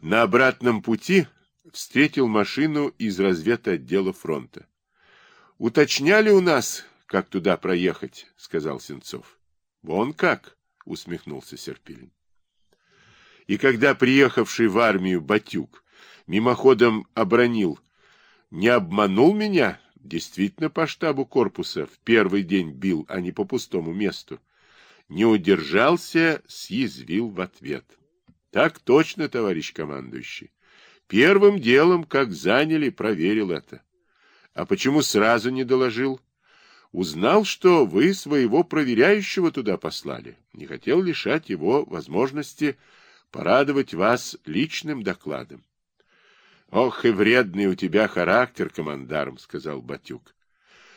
На обратном пути встретил машину из разведотдела фронта. «Уточняли у нас, как туда проехать», — сказал Сенцов. «Вон как», — усмехнулся Серпилин. И когда приехавший в армию Батюк мимоходом обронил «Не обманул меня?» Действительно, по штабу корпуса в первый день бил, а не по пустому месту. Не удержался, съязвил в ответ. Так точно, товарищ командующий. Первым делом, как заняли, проверил это. А почему сразу не доложил? Узнал, что вы своего проверяющего туда послали. Не хотел лишать его возможности порадовать вас личным докладом. — Ох и вредный у тебя характер, командарм, — сказал Батюк.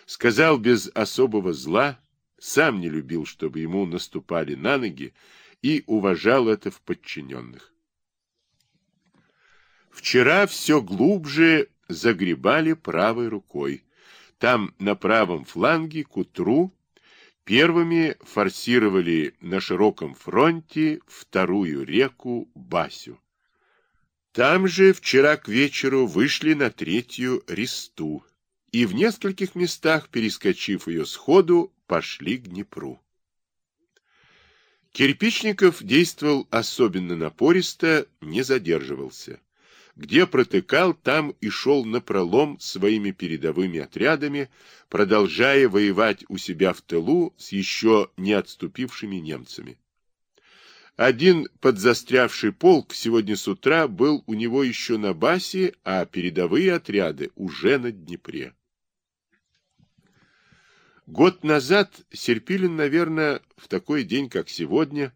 Сказал без особого зла, сам не любил, чтобы ему наступали на ноги, и уважал это в подчиненных. Вчера все глубже загребали правой рукой. Там, на правом фланге, к утру, первыми форсировали на широком фронте вторую реку Басю. Там же вчера к вечеру вышли на третью ресту и в нескольких местах, перескочив ее сходу, пошли к Днепру. Кирпичников действовал особенно напористо, не задерживался. Где протыкал, там и шел напролом своими передовыми отрядами, продолжая воевать у себя в тылу с еще не отступившими немцами. Один подзастрявший полк сегодня с утра был у него еще на басе, а передовые отряды уже на Днепре. Год назад Серпилин, наверное, в такой день, как сегодня,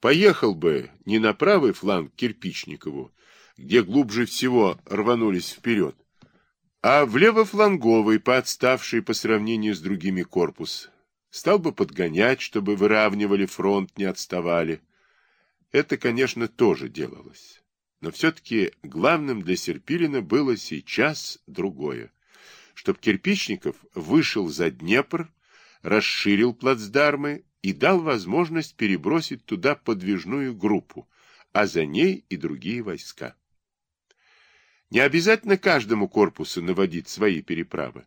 поехал бы не на правый фланг Кирпичникову, где глубже всего рванулись вперед, а в левофланговый, поотставший по сравнению с другими корпус, стал бы подгонять, чтобы выравнивали фронт, не отставали. Это, конечно, тоже делалось. Но все-таки главным для Серпилина было сейчас другое. Чтоб Кирпичников вышел за Днепр, расширил плацдармы и дал возможность перебросить туда подвижную группу, а за ней и другие войска. Не обязательно каждому корпусу наводить свои переправы.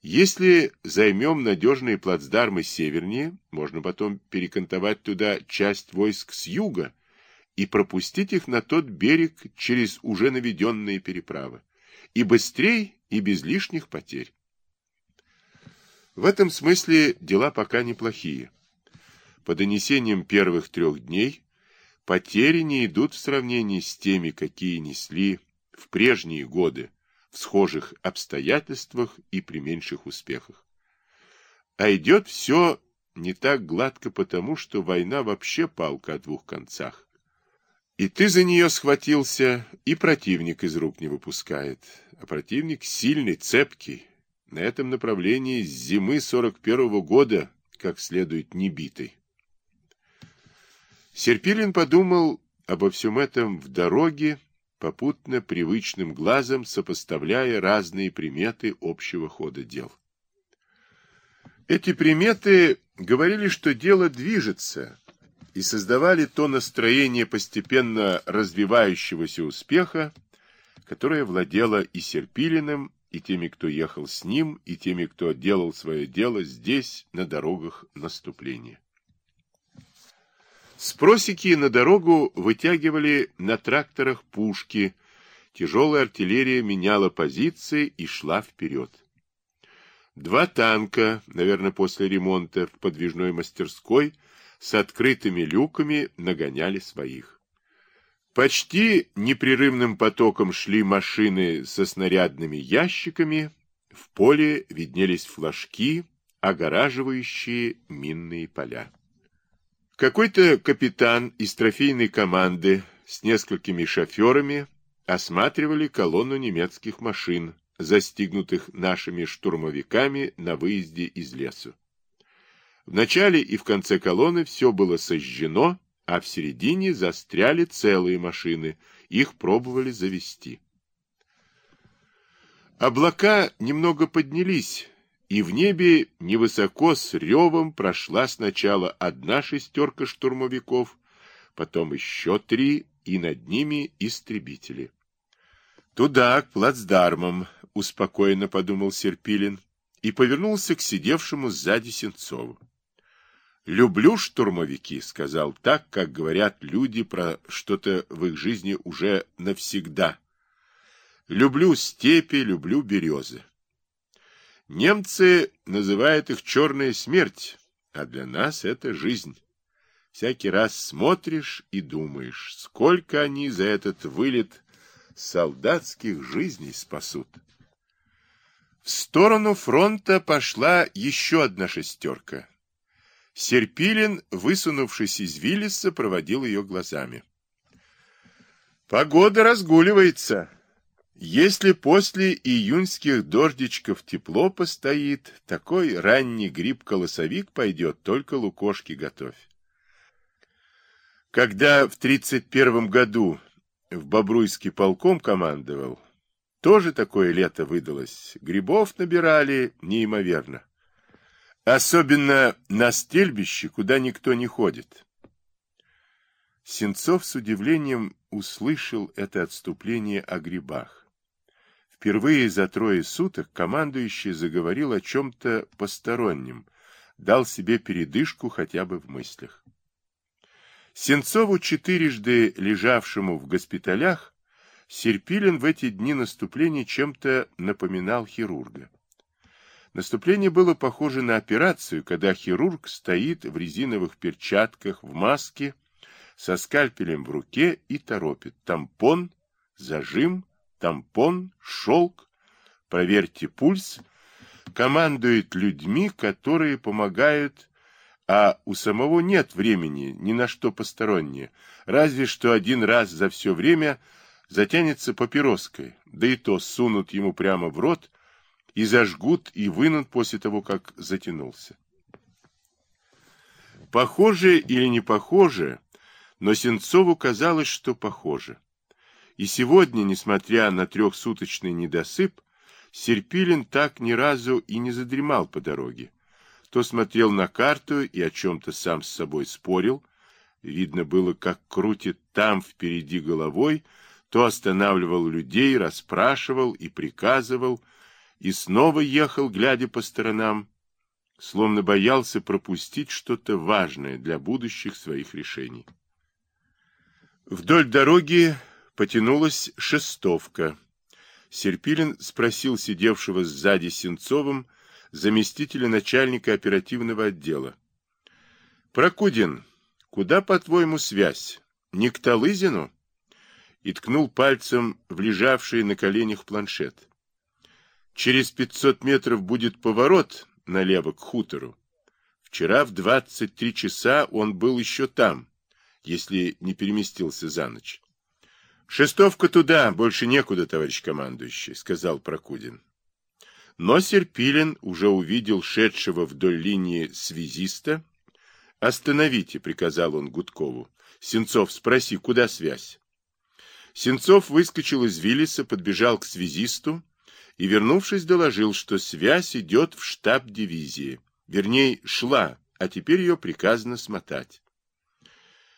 Если займем надежные плацдармы севернее, можно потом перекантовать туда часть войск с юга и пропустить их на тот берег через уже наведенные переправы. И быстрее, и без лишних потерь. В этом смысле дела пока неплохие. По донесениям первых трех дней, потери не идут в сравнении с теми, какие несли в прежние годы в схожих обстоятельствах и при меньших успехах. А идет все не так гладко потому, что война вообще палка о двух концах. И ты за нее схватился, и противник из рук не выпускает. А противник сильный, цепкий. На этом направлении с зимы 41-го года как следует не битый. Серпилин подумал обо всем этом в дороге, попутно привычным глазом сопоставляя разные приметы общего хода дел. Эти приметы говорили, что дело движется, и создавали то настроение постепенно развивающегося успеха, которое владело и Серпилиным, и теми, кто ехал с ним, и теми, кто делал свое дело здесь, на дорогах наступления. С просеки на дорогу вытягивали на тракторах пушки, тяжелая артиллерия меняла позиции и шла вперед. Два танка, наверное, после ремонта в подвижной мастерской, с открытыми люками нагоняли своих. Почти непрерывным потоком шли машины со снарядными ящиками, в поле виднелись флажки, огораживающие минные поля. Какой-то капитан из трофейной команды с несколькими шоферами осматривали колонну немецких машин, застигнутых нашими штурмовиками на выезде из лесу. В начале и в конце колонны все было сожжено, а в середине застряли целые машины, их пробовали завести. Облака немного поднялись, и в небе невысоко с ревом прошла сначала одна шестерка штурмовиков, потом еще три и над ними истребители. «Туда, к плацдармам», — успокоенно подумал Серпилин и повернулся к сидевшему сзади Сенцову. «Люблю штурмовики», — сказал так, как говорят люди про что-то в их жизни уже навсегда. «Люблю степи, люблю березы». Немцы называют их «черная смерть», а для нас это жизнь. Всякий раз смотришь и думаешь, сколько они за этот вылет солдатских жизней спасут. В сторону фронта пошла еще одна шестерка. Серпилин, высунувшись из Виллиса, проводил ее глазами. Погода разгуливается. Если после июньских дождичков тепло постоит, такой ранний гриб-колосовик пойдет, только лукошки готовь. Когда в 31 году в Бобруйске полком командовал, тоже такое лето выдалось. Грибов набирали неимоверно. Особенно на стельбище, куда никто не ходит. Сенцов с удивлением услышал это отступление о грибах. Впервые за трое суток командующий заговорил о чем-то постороннем, дал себе передышку хотя бы в мыслях. Сенцову, четырежды лежавшему в госпиталях, Серпилин в эти дни наступления чем-то напоминал хирурга. Наступление было похоже на операцию, когда хирург стоит в резиновых перчатках, в маске, со скальпелем в руке и торопит. Тампон, зажим, тампон, шелк, проверьте пульс, командует людьми, которые помогают, а у самого нет времени ни на что постороннее, разве что один раз за все время затянется папироской, да и то сунут ему прямо в рот, и зажгут, и вынут после того, как затянулся. Похоже или не похоже, но Сенцову казалось, что похоже. И сегодня, несмотря на трехсуточный недосып, Серпилин так ни разу и не задремал по дороге. То смотрел на карту и о чем-то сам с собой спорил. Видно было, как крутит там впереди головой, то останавливал людей, расспрашивал и приказывал, и снова ехал, глядя по сторонам, словно боялся пропустить что-то важное для будущих своих решений. Вдоль дороги потянулась шестовка. Серпилин спросил сидевшего сзади Сенцовым заместителя начальника оперативного отдела. «Прокудин, куда, по-твоему, связь? Не к Талызину?» И ткнул пальцем в лежавший на коленях планшет. Через 500 метров будет поворот налево к хутору. Вчера в 23 часа он был еще там, если не переместился за ночь. «Шестовка туда, больше некуда, товарищ командующий», — сказал Прокудин. Но Серпилин уже увидел шедшего вдоль линии связиста. «Остановите», — приказал он Гудкову. «Сенцов, спроси, куда связь?» Сенцов выскочил из Виллиса, подбежал к связисту и, вернувшись, доложил, что связь идет в штаб дивизии. Вернее, шла, а теперь ее приказано смотать.